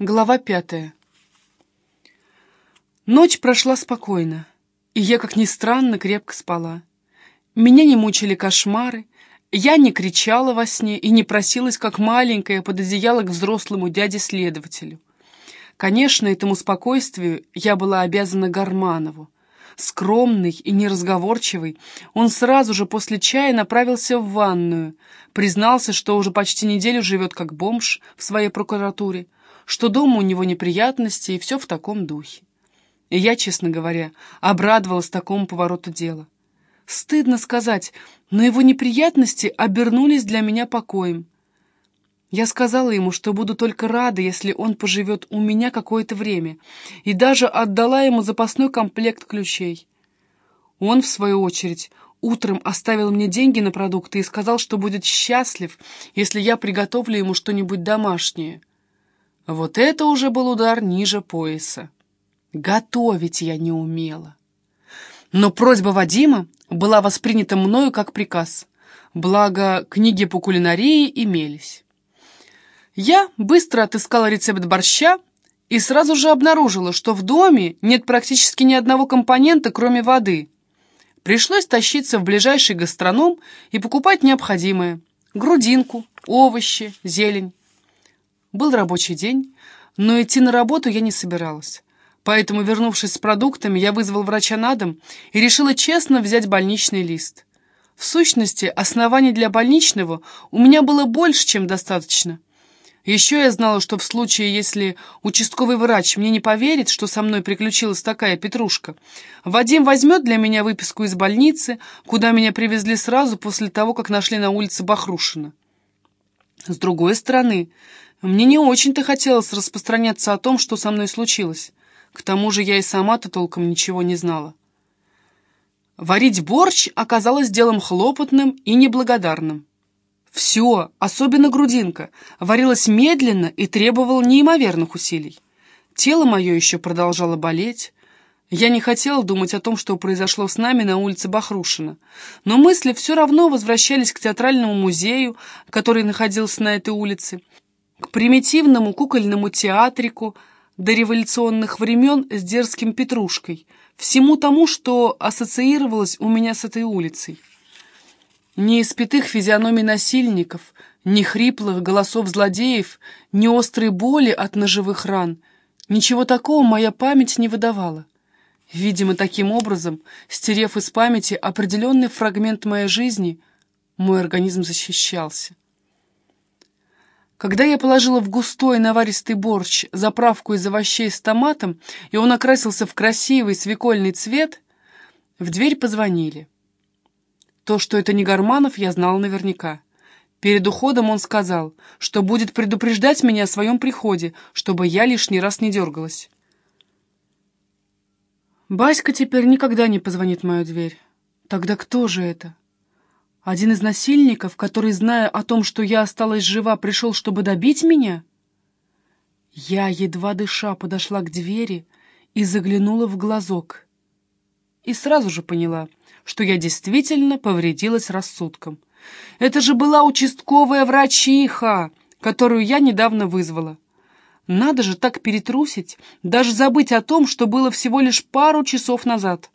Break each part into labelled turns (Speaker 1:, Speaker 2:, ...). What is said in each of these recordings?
Speaker 1: Глава пятая. Ночь прошла спокойно, и я, как ни странно, крепко спала. Меня не мучили кошмары, я не кричала во сне и не просилась, как маленькая, под одеяло к взрослому дяде-следователю. Конечно, этому спокойствию я была обязана Гарманову. Скромный и неразговорчивый, он сразу же после чая направился в ванную, признался, что уже почти неделю живет как бомж в своей прокуратуре, что дома у него неприятности и все в таком духе. И я, честно говоря, обрадовалась такому повороту дела. Стыдно сказать, но его неприятности обернулись для меня покоем. Я сказала ему, что буду только рада, если он поживет у меня какое-то время, и даже отдала ему запасной комплект ключей. Он, в свою очередь, утром оставил мне деньги на продукты и сказал, что будет счастлив, если я приготовлю ему что-нибудь домашнее. Вот это уже был удар ниже пояса. Готовить я не умела. Но просьба Вадима была воспринята мною как приказ, благо книги по кулинарии имелись. Я быстро отыскала рецепт борща и сразу же обнаружила, что в доме нет практически ни одного компонента, кроме воды. Пришлось тащиться в ближайший гастроном и покупать необходимое – грудинку, овощи, зелень. Был рабочий день, но идти на работу я не собиралась. Поэтому, вернувшись с продуктами, я вызвал врача на дом и решила честно взять больничный лист. В сущности, оснований для больничного у меня было больше, чем достаточно. Еще я знала, что в случае, если участковый врач мне не поверит, что со мной приключилась такая петрушка, Вадим возьмет для меня выписку из больницы, куда меня привезли сразу после того, как нашли на улице Бахрушина. С другой стороны, мне не очень-то хотелось распространяться о том, что со мной случилось. К тому же я и сама-то толком ничего не знала. Варить борщ оказалось делом хлопотным и неблагодарным. Все, особенно грудинка, варилось медленно и требовало неимоверных усилий. Тело мое еще продолжало болеть. Я не хотела думать о том, что произошло с нами на улице Бахрушина, но мысли все равно возвращались к театральному музею, который находился на этой улице, к примитивному кукольному театрику до революционных времен с дерзким Петрушкой, всему тому, что ассоциировалось у меня с этой улицей. Ни испятых физиономий насильников, ни хриплых голосов злодеев, ни острой боли от ножевых ран. Ничего такого моя память не выдавала. Видимо, таким образом, стерев из памяти определенный фрагмент моей жизни, мой организм защищался. Когда я положила в густой наваристый борщ заправку из овощей с томатом, и он окрасился в красивый свекольный цвет, в дверь позвонили. То, что это не Гарманов, я знала наверняка. Перед уходом он сказал, что будет предупреждать меня о своем приходе, чтобы я лишний раз не дергалась. Баська теперь никогда не позвонит в мою дверь. Тогда кто же это? Один из насильников, который, зная о том, что я осталась жива, пришел, чтобы добить меня? Я, едва дыша, подошла к двери и заглянула в глазок. И сразу же поняла, что я действительно повредилась рассудком. Это же была участковая врачиха, которую я недавно вызвала. Надо же так перетрусить, даже забыть о том, что было всего лишь пару часов назад.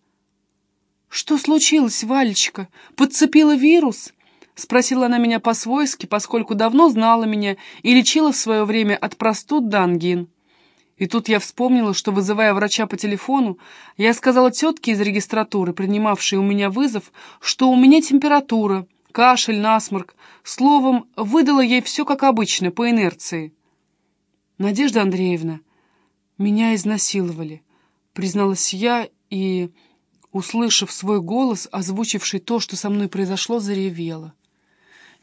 Speaker 1: «Что случилось, Валечка? Подцепила вирус?» Спросила она меня по-свойски, поскольку давно знала меня и лечила в свое время от простуд до ангин. И тут я вспомнила, что, вызывая врача по телефону, я сказала тетке из регистратуры, принимавшей у меня вызов, что у меня температура, кашель, насморк. Словом, выдала ей все как обычно, по инерции. «Надежда Андреевна, меня изнасиловали», — призналась я и услышав свой голос, озвучивший то, что со мной произошло, заревела.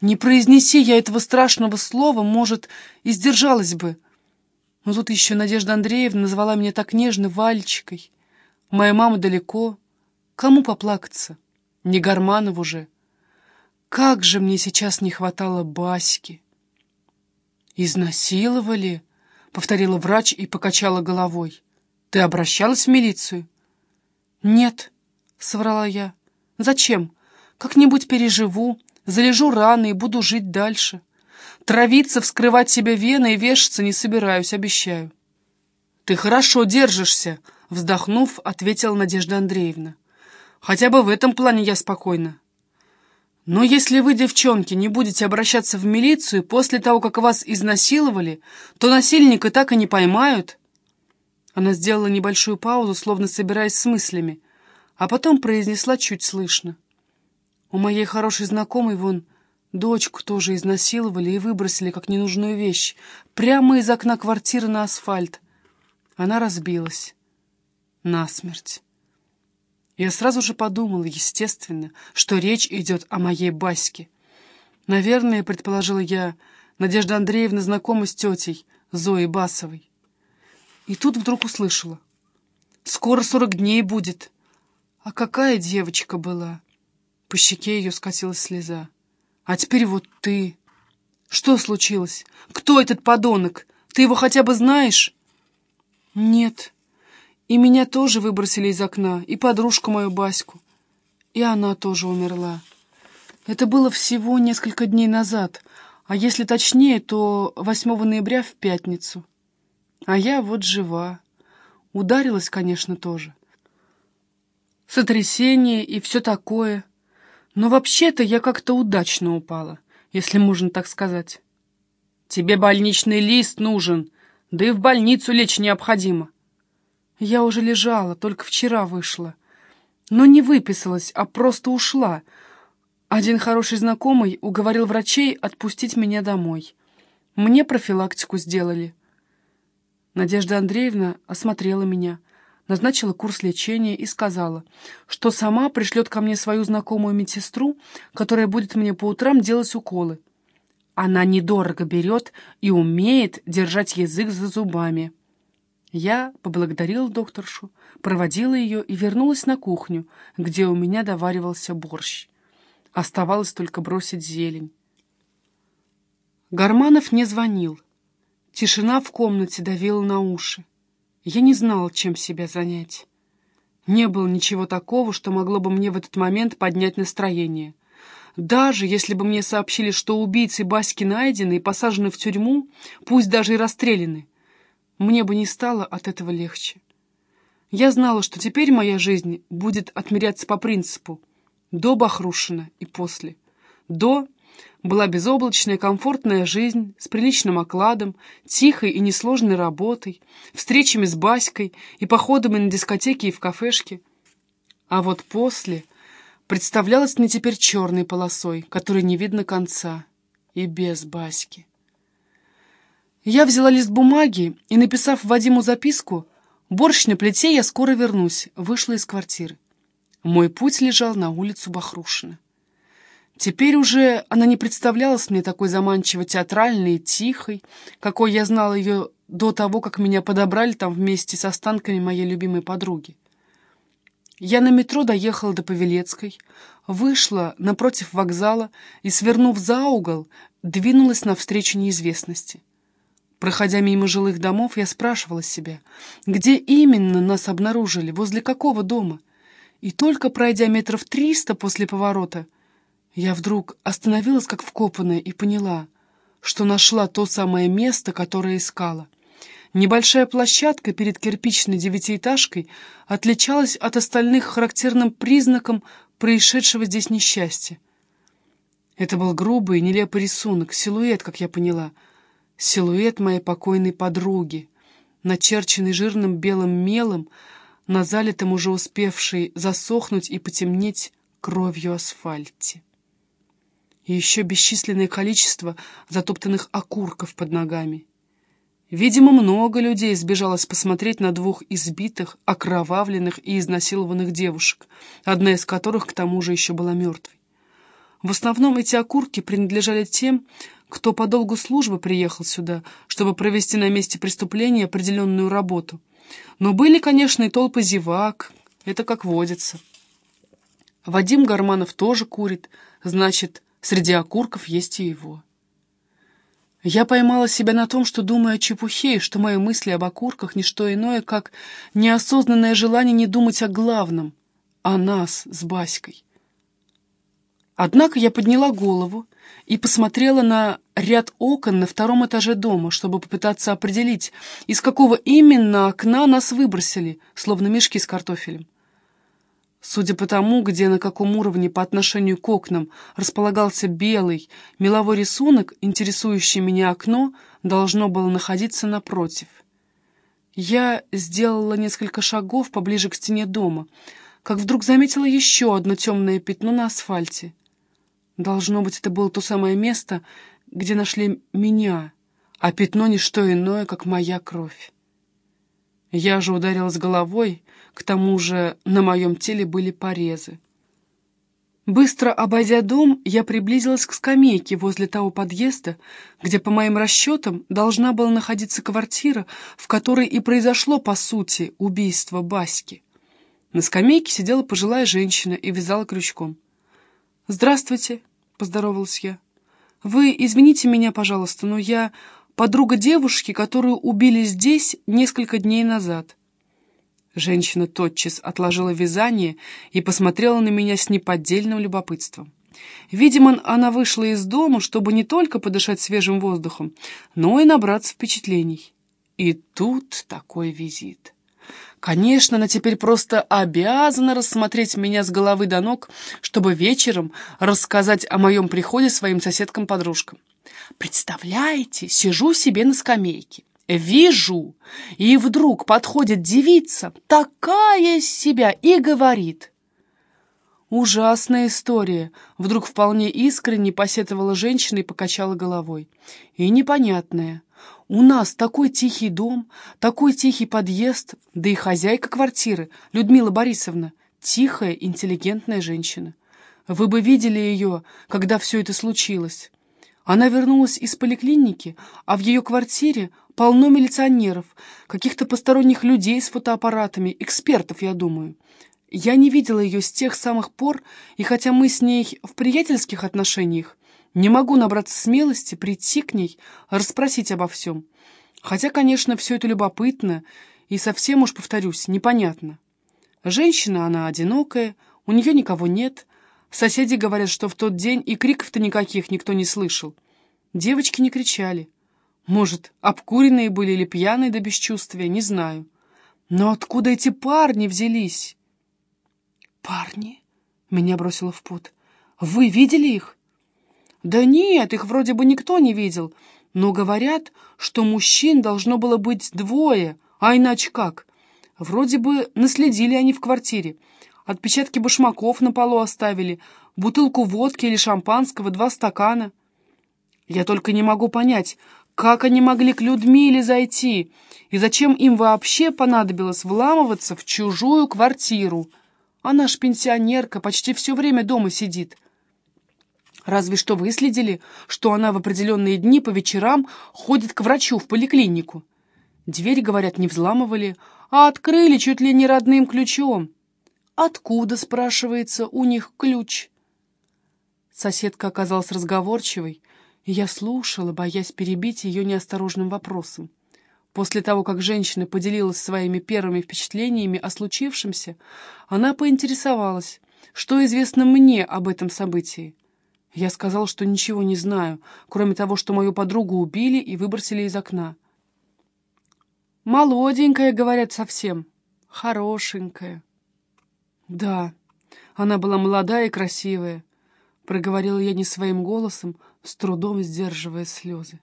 Speaker 1: Не произнеси я этого страшного слова, может, и сдержалась бы. Но тут еще Надежда Андреевна назвала меня так нежно Вальчикой. Моя мама далеко. Кому поплакаться? Не Гарманов уже. Как же мне сейчас не хватало Баськи. «Изнасиловали?» — повторила врач и покачала головой. «Ты обращалась в милицию?» «Нет», — соврала я. «Зачем? Как-нибудь переживу, залежу раны и буду жить дальше. Травиться, вскрывать себе вены и вешаться не собираюсь, обещаю. «Ты хорошо держишься», — вздохнув, ответила Надежда Андреевна. «Хотя бы в этом плане я спокойна. Но если вы, девчонки, не будете обращаться в милицию после того, как вас изнасиловали, то насильника так и не поймают». Она сделала небольшую паузу, словно собираясь с мыслями, а потом произнесла чуть слышно. «У моей хорошей знакомой вон дочку тоже изнасиловали и выбросили как ненужную вещь прямо из окна квартиры на асфальт. Она разбилась. Насмерть. Я сразу же подумала, естественно, что речь идет о моей Баське. Наверное, предположила я, Надежда Андреевна знакома с тетей Зоей Басовой. И тут вдруг услышала. «Скоро сорок дней будет». А какая девочка была? По щеке ее скатилась слеза. «А теперь вот ты...» «Что случилось? Кто этот подонок? Ты его хотя бы знаешь?» «Нет. И меня тоже выбросили из окна, и подружку мою Баську. И она тоже умерла. Это было всего несколько дней назад, а если точнее, то 8 ноября в пятницу. А я вот жива. Ударилась, конечно, тоже. Сотрясение и все такое. Но вообще-то я как-то удачно упала, если можно так сказать. Тебе больничный лист нужен, да и в больницу лечь необходимо. Я уже лежала, только вчера вышла. Но не выписалась, а просто ушла. Один хороший знакомый уговорил врачей отпустить меня домой. Мне профилактику сделали. Надежда Андреевна осмотрела меня, назначила курс лечения и сказала, что сама пришлет ко мне свою знакомую медсестру, которая будет мне по утрам делать уколы. Она недорого берет и умеет держать язык за зубами. Я поблагодарила докторшу, проводила ее и вернулась на кухню, где у меня доваривался борщ. Оставалось только бросить зелень. Гарманов не звонил. Тишина в комнате давила на уши. Я не знала, чем себя занять. Не было ничего такого, что могло бы мне в этот момент поднять настроение — даже если бы мне сообщили, что убийцы Баськи найдены и посажены в тюрьму, пусть даже и расстреляны, мне бы не стало от этого легче. Я знала, что теперь моя жизнь будет отмеряться по принципу «до Бахрушина» и «после». «До» была безоблачная, комфортная жизнь с приличным окладом, тихой и несложной работой, встречами с Баськой и походами на дискотеки и в кафешке. А вот после — представлялась мне теперь черной полосой, которой не видно конца, и без Баськи. Я взяла лист бумаги и, написав Вадиму записку, «Борщ на плите, я скоро вернусь», вышла из квартиры. Мой путь лежал на улицу Бахрушина. Теперь уже она не представлялась мне такой заманчиво театральной и тихой, какой я знала ее до того, как меня подобрали там вместе с останками моей любимой подруги. Я на метро доехала до Павелецкой, вышла напротив вокзала и, свернув за угол, двинулась навстречу неизвестности. Проходя мимо жилых домов, я спрашивала себя, где именно нас обнаружили, возле какого дома. И только пройдя метров триста после поворота, я вдруг остановилась как вкопанная и поняла, что нашла то самое место, которое искала. Небольшая площадка перед кирпичной девятиэтажкой отличалась от остальных характерным признаком происшедшего здесь несчастья. Это был грубый, нелепый рисунок, силуэт, как я поняла. Силуэт моей покойной подруги, начерченный жирным белым мелом, на залитом уже успевшей засохнуть и потемнеть кровью асфальте. И еще бесчисленное количество затоптанных окурков под ногами. Видимо, много людей сбежалось посмотреть на двух избитых, окровавленных и изнасилованных девушек, одна из которых к тому же еще была мертвой. В основном эти окурки принадлежали тем, кто по долгу службы приехал сюда, чтобы провести на месте преступления определенную работу. Но были, конечно, и толпы зевак, это как водится. Вадим Гарманов тоже курит, значит, среди окурков есть и его. Я поймала себя на том, что думаю о чепухе, и что мои мысли об окурках — не что иное, как неосознанное желание не думать о главном, о нас с Баськой. Однако я подняла голову и посмотрела на ряд окон на втором этаже дома, чтобы попытаться определить, из какого именно окна нас выбросили, словно мешки с картофелем. Судя по тому, где на каком уровне по отношению к окнам располагался белый меловой рисунок, интересующий меня окно должно было находиться напротив. Я сделала несколько шагов поближе к стене дома, как вдруг заметила еще одно темное пятно на асфальте. Должно быть, это было то самое место, где нашли меня, а пятно — не что иное, как моя кровь. Я же ударилась головой, к тому же на моем теле были порезы. Быстро обойдя дом, я приблизилась к скамейке возле того подъезда, где, по моим расчетам, должна была находиться квартира, в которой и произошло, по сути, убийство Баски. На скамейке сидела пожилая женщина и вязала крючком. «Здравствуйте», — поздоровалась я. «Вы извините меня, пожалуйста, но я подруга девушки, которую убили здесь несколько дней назад». Женщина тотчас отложила вязание и посмотрела на меня с неподдельным любопытством. Видимо, она вышла из дома, чтобы не только подышать свежим воздухом, но и набраться впечатлений. И тут такой визит. Конечно, она теперь просто обязана рассмотреть меня с головы до ног, чтобы вечером рассказать о моем приходе своим соседкам-подружкам. Представляете, сижу себе на скамейке. Вижу, и вдруг подходит девица, такая из себя, и говорит. Ужасная история. Вдруг вполне искренне посетовала женщина и покачала головой. И непонятная. У нас такой тихий дом, такой тихий подъезд, да и хозяйка квартиры, Людмила Борисовна, тихая, интеллигентная женщина. Вы бы видели ее, когда все это случилось. Она вернулась из поликлиники, а в ее квартире полно милиционеров, каких-то посторонних людей с фотоаппаратами, экспертов, я думаю. Я не видела ее с тех самых пор, и хотя мы с ней в приятельских отношениях, не могу набраться смелости прийти к ней, расспросить обо всем. Хотя, конечно, все это любопытно и совсем уж, повторюсь, непонятно. Женщина она одинокая, у нее никого нет, Соседи говорят, что в тот день и криков-то никаких никто не слышал. Девочки не кричали. Может, обкуренные были или пьяные до бесчувствия, не знаю. Но откуда эти парни взялись? Парни? Меня бросило в пот. Вы видели их? Да нет, их вроде бы никто не видел. Но говорят, что мужчин должно было быть двое, а иначе как? Вроде бы наследили они в квартире. Отпечатки башмаков на полу оставили, бутылку водки или шампанского, два стакана. Я только не могу понять, как они могли к Людмиле зайти, и зачем им вообще понадобилось вламываться в чужую квартиру. Она ж пенсионерка, почти все время дома сидит. Разве что выследили, что она в определенные дни по вечерам ходит к врачу в поликлинику. Дверь, говорят, не взламывали, а открыли чуть ли не родным ключом. Откуда, спрашивается, у них ключ? Соседка оказалась разговорчивой, и я слушала, боясь перебить ее неосторожным вопросом. После того, как женщина поделилась своими первыми впечатлениями о случившемся, она поинтересовалась, что известно мне об этом событии. Я сказал, что ничего не знаю, кроме того, что мою подругу убили и выбросили из окна. «Молоденькая, — говорят, — совсем. Хорошенькая. «Да, она была молодая и красивая», — проговорила я не своим голосом, с трудом сдерживая слезы.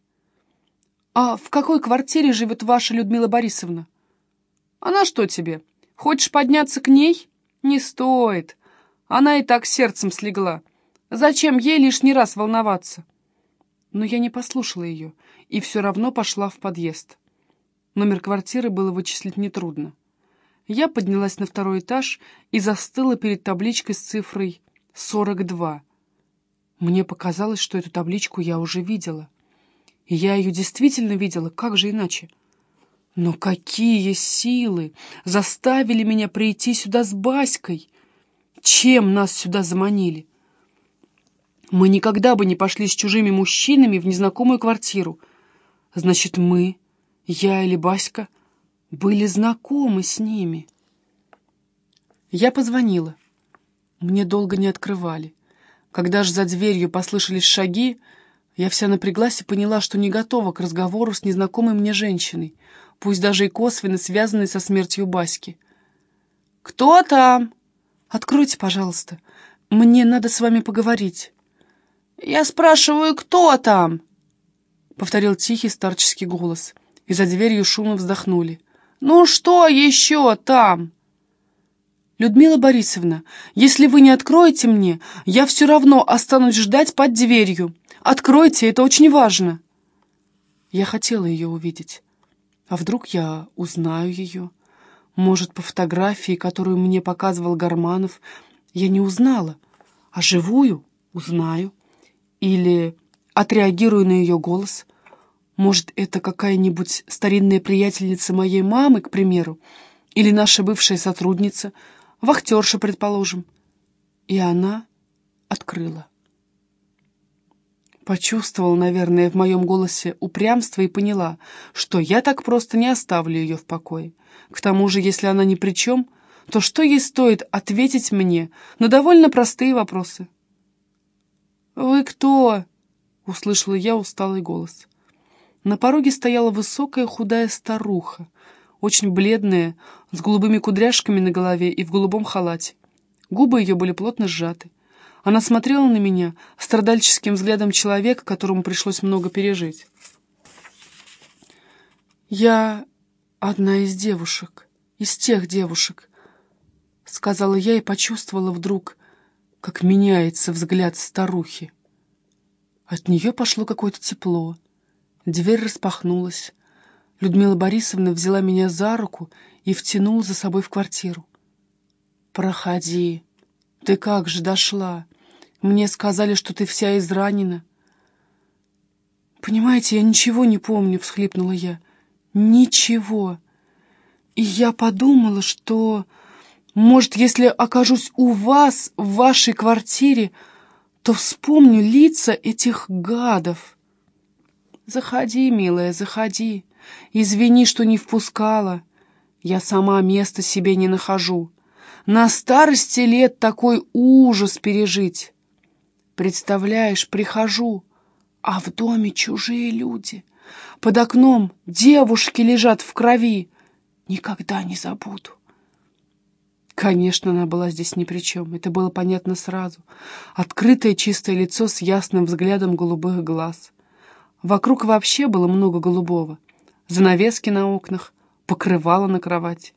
Speaker 1: «А в какой квартире живет ваша Людмила Борисовна?» «Она что тебе? Хочешь подняться к ней? Не стоит. Она и так сердцем слегла. Зачем ей лишний раз волноваться?» Но я не послушала ее и все равно пошла в подъезд. Номер квартиры было вычислить нетрудно. Я поднялась на второй этаж и застыла перед табличкой с цифрой 42. Мне показалось, что эту табличку я уже видела. И я ее действительно видела, как же иначе? Но какие силы заставили меня прийти сюда с Баськой? Чем нас сюда заманили? Мы никогда бы не пошли с чужими мужчинами в незнакомую квартиру. Значит, мы, я или Баська — были знакомы с ними. Я позвонила. Мне долго не открывали. Когда же за дверью послышались шаги, Я вся напряглась и поняла, что не готова к разговору с незнакомой мне женщиной, пусть даже и косвенно связанной со смертью Баськи. «Кто там?» «Откройте, пожалуйста. Мне надо с вами поговорить». «Я спрашиваю, кто там?» — повторил тихий старческий голос, и за дверью шумно вздохнули. «Ну что еще там?» «Людмила Борисовна, если вы не откроете мне, я все равно останусь ждать под дверью. Откройте, это очень важно!» Я хотела ее увидеть. А вдруг я узнаю ее? Может, по фотографии, которую мне показывал Гарманов, я не узнала, а живую узнаю. Или отреагирую на ее голос. Может, это какая-нибудь старинная приятельница моей мамы, к примеру, или наша бывшая сотрудница, вахтерша, предположим. И она открыла. Почувствовала, наверное, в моем голосе упрямство и поняла, что я так просто не оставлю ее в покое. К тому же, если она ни при чем, то что ей стоит ответить мне на довольно простые вопросы? «Вы кто?» — услышала я усталый голос. На пороге стояла высокая худая старуха, очень бледная, с голубыми кудряшками на голове и в голубом халате. Губы ее были плотно сжаты. Она смотрела на меня страдальческим взглядом человека, которому пришлось много пережить. «Я одна из девушек, из тех девушек», — сказала я и почувствовала вдруг, как меняется взгляд старухи. От нее пошло какое-то тепло. Дверь распахнулась. Людмила Борисовна взяла меня за руку и втянула за собой в квартиру. «Проходи. Ты как же дошла? Мне сказали, что ты вся изранена». «Понимаете, я ничего не помню», — всхлипнула я. «Ничего. И я подумала, что, может, если окажусь у вас в вашей квартире, то вспомню лица этих гадов». «Заходи, милая, заходи. Извини, что не впускала. Я сама места себе не нахожу. На старости лет такой ужас пережить». Представляешь, прихожу, а в доме чужие люди. Под окном девушки лежат в крови. Никогда не забуду. Конечно, она была здесь ни при чем. Это было понятно сразу. Открытое чистое лицо с ясным взглядом голубых глаз. Вокруг вообще было много голубого. Занавески на окнах, покрывало на кровати.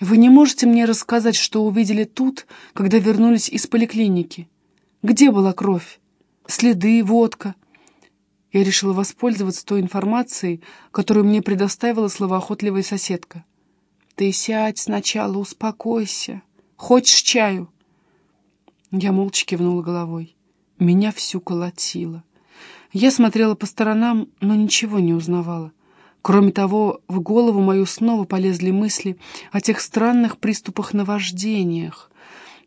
Speaker 1: Вы не можете мне рассказать, что увидели тут, когда вернулись из поликлиники? Где была кровь? Следы, водка? Я решила воспользоваться той информацией, которую мне предоставила словоохотливая соседка. Ты сядь сначала, успокойся. Хочешь чаю? Я молча кивнула головой. Меня всю колотило. Я смотрела по сторонам, но ничего не узнавала. Кроме того, в голову мою снова полезли мысли о тех странных приступах-наваждениях,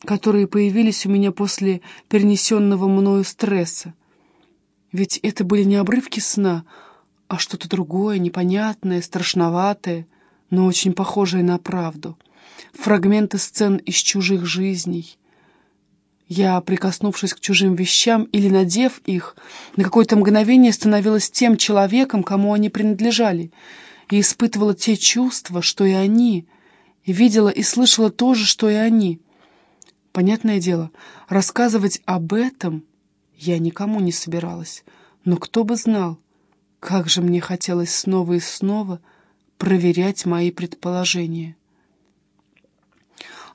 Speaker 1: которые появились у меня после перенесенного мною стресса. Ведь это были не обрывки сна, а что-то другое, непонятное, страшноватое, но очень похожее на правду. Фрагменты сцен из чужих жизней, я, прикоснувшись к чужим вещам или надев их, на какое-то мгновение становилась тем человеком, кому они принадлежали, и испытывала те чувства, что и они, и видела и слышала то же, что и они. Понятное дело, рассказывать об этом я никому не собиралась, но кто бы знал, как же мне хотелось снова и снова проверять мои предположения.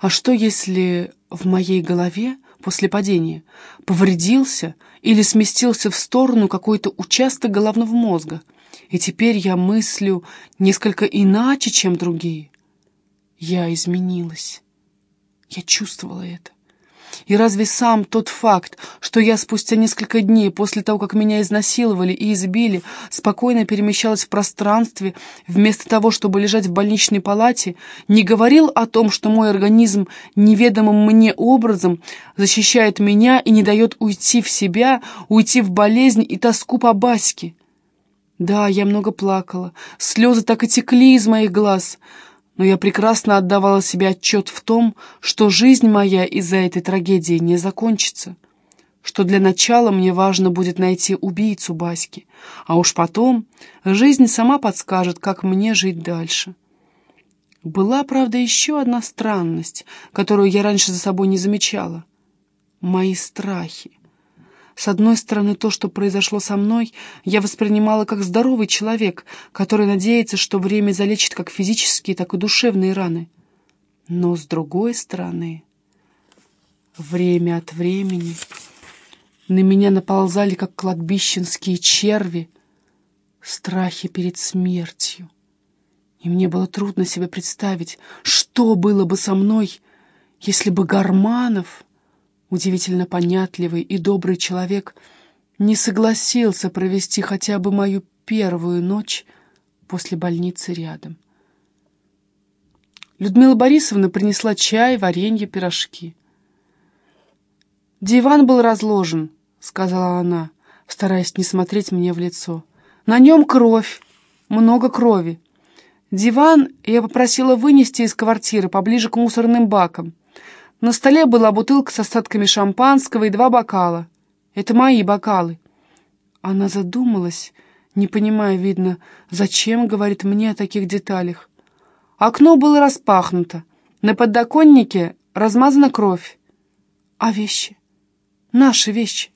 Speaker 1: А что, если в моей голове после падения, повредился или сместился в сторону какой-то участок головного мозга, и теперь я мыслю несколько иначе, чем другие. Я изменилась. Я чувствовала это. И разве сам тот факт, что я спустя несколько дней после того, как меня изнасиловали и избили, спокойно перемещалась в пространстве, вместо того, чтобы лежать в больничной палате, не говорил о том, что мой организм неведомым мне образом защищает меня и не дает уйти в себя, уйти в болезнь и тоску по Баське? Да, я много плакала, слезы так и текли из моих глаз — но я прекрасно отдавала себе отчет в том, что жизнь моя из-за этой трагедии не закончится. что для начала мне важно будет найти убийцу Баськи, а уж потом жизнь сама подскажет, как мне жить дальше. Была, правда, еще одна странность, которую я раньше за собой не замечала. Мои страхи. С одной стороны, то, что произошло со мной, я воспринимала как здоровый человек, который надеется, что время залечит как физические, так и душевные раны. Но с другой стороны, время от времени на меня наползали, как кладбищенские черви, страхи перед смертью. И мне было трудно себе представить, что было бы со мной, если бы Гарманов удивительно понятливый и добрый человек, не согласился провести хотя бы мою первую ночь после больницы рядом. Людмила Борисовна принесла чай, варенье, пирожки. «Диван был разложен», — сказала она, стараясь не смотреть мне в лицо. «На нем кровь, много крови. Диван я попросила вынести из квартиры поближе к мусорным бакам. На столе была бутылка с остатками шампанского и два бокала. Это мои бокалы. Она задумалась, не понимая, видно, зачем говорит мне о таких деталях. Окно было распахнуто. На подоконнике размазана кровь. А вещи? Наши вещи?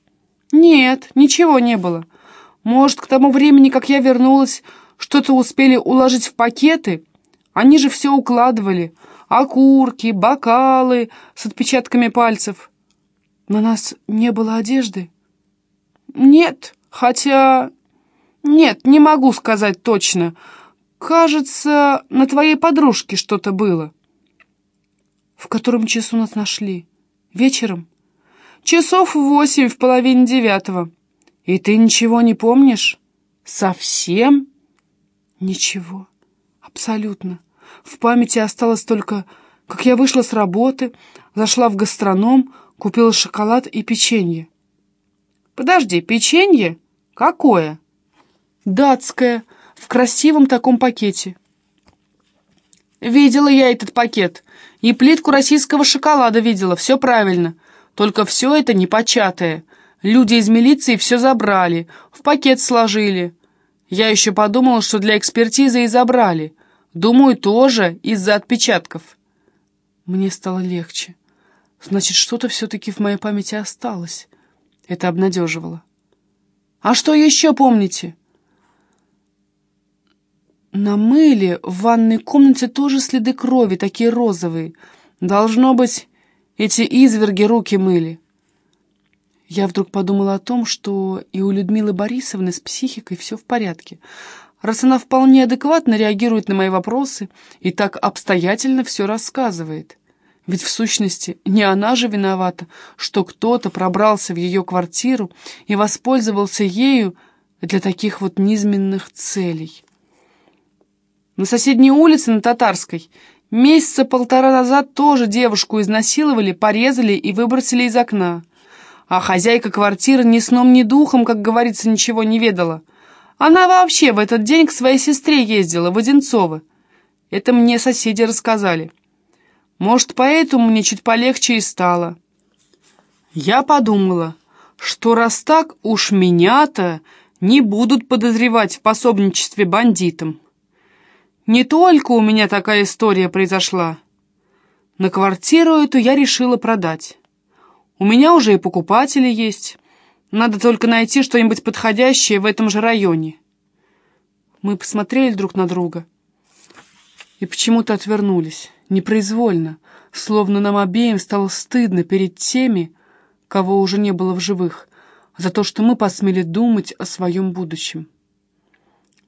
Speaker 1: Нет, ничего не было. Может, к тому времени, как я вернулась, что-то успели уложить в пакеты? Они же все укладывали — окурки, бокалы с отпечатками пальцев. На нас не было одежды? Нет, хотя... Нет, не могу сказать точно. Кажется, на твоей подружке что-то было. В котором часу нас нашли? Вечером? Часов восемь в половине девятого. И ты ничего не помнишь? Совсем? Ничего. Абсолютно. В памяти осталось только, как я вышла с работы, зашла в гастроном, купила шоколад и печенье. «Подожди, печенье? Какое?» «Датское, в красивом таком пакете». «Видела я этот пакет. И плитку российского шоколада видела, все правильно. Только все это непочатое. Люди из милиции все забрали, в пакет сложили. Я еще подумала, что для экспертизы и забрали. Думаю, тоже из-за отпечатков. Мне стало легче. Значит, что-то все-таки в моей памяти осталось. Это обнадеживало. А что еще помните? На мыле в ванной комнате тоже следы крови, такие розовые. Должно быть, эти изверги руки мыли. Я вдруг подумала о том, что и у Людмилы Борисовны с психикой все в порядке раз она вполне адекватно реагирует на мои вопросы и так обстоятельно все рассказывает. Ведь в сущности не она же виновата, что кто-то пробрался в ее квартиру и воспользовался ею для таких вот низменных целей. На соседней улице, на Татарской, месяца полтора назад тоже девушку изнасиловали, порезали и выбросили из окна. А хозяйка квартиры ни сном, ни духом, как говорится, ничего не ведала — она вообще в этот день к своей сестре ездила, в Одинцово. Это мне соседи рассказали. Может, поэтому мне чуть полегче и стало. Я подумала, что раз так, уж меня-то не будут подозревать в пособничестве бандитам. Не только у меня такая история произошла. На квартиру эту я решила продать. У меня уже и покупатели есть. Надо только найти что-нибудь подходящее в этом же районе. Мы посмотрели друг на друга и почему-то отвернулись, непроизвольно, словно нам обеим стало стыдно перед теми, кого уже не было в живых, за то, что мы посмели думать о своем будущем.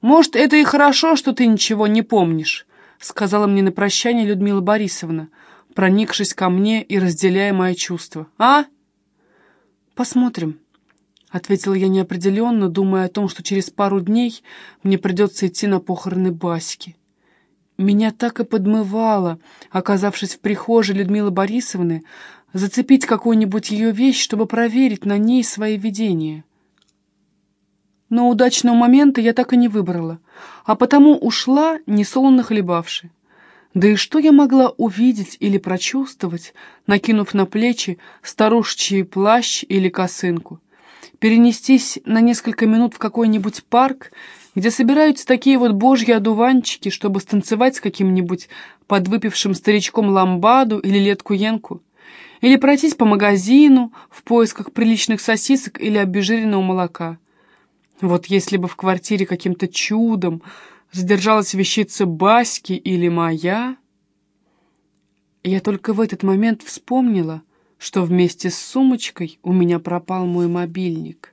Speaker 1: «Может, это и хорошо, что ты ничего не помнишь», сказала мне на прощание Людмила Борисовна, проникшись ко мне и разделяя мои чувства. «А?» «Посмотрим», — ответила я неопределенно, думая о том, что через пару дней мне придется идти на похороны Баськи. Меня так и подмывало, оказавшись в прихожей Людмилы Борисовны, зацепить какую-нибудь ее вещь, чтобы проверить на ней свои видения. Но удачного момента я так и не выбрала, а потому ушла, несолоно хлебавши. Да и что я могла увидеть или прочувствовать, накинув на плечи старушечий плащ или косынку? Перенестись на несколько минут в какой-нибудь парк, где собираются такие вот божьи одуванчики, чтобы станцевать с каким-нибудь подвыпившим старичком ламбаду или летку-янку? Или пройтись по магазину в поисках приличных сосисок или обезжиренного молока? Вот если бы в квартире каким-то чудом задержалась вещица Баски или моя... Я только в этот момент вспомнила, что вместе с сумочкой у меня пропал мой мобильник.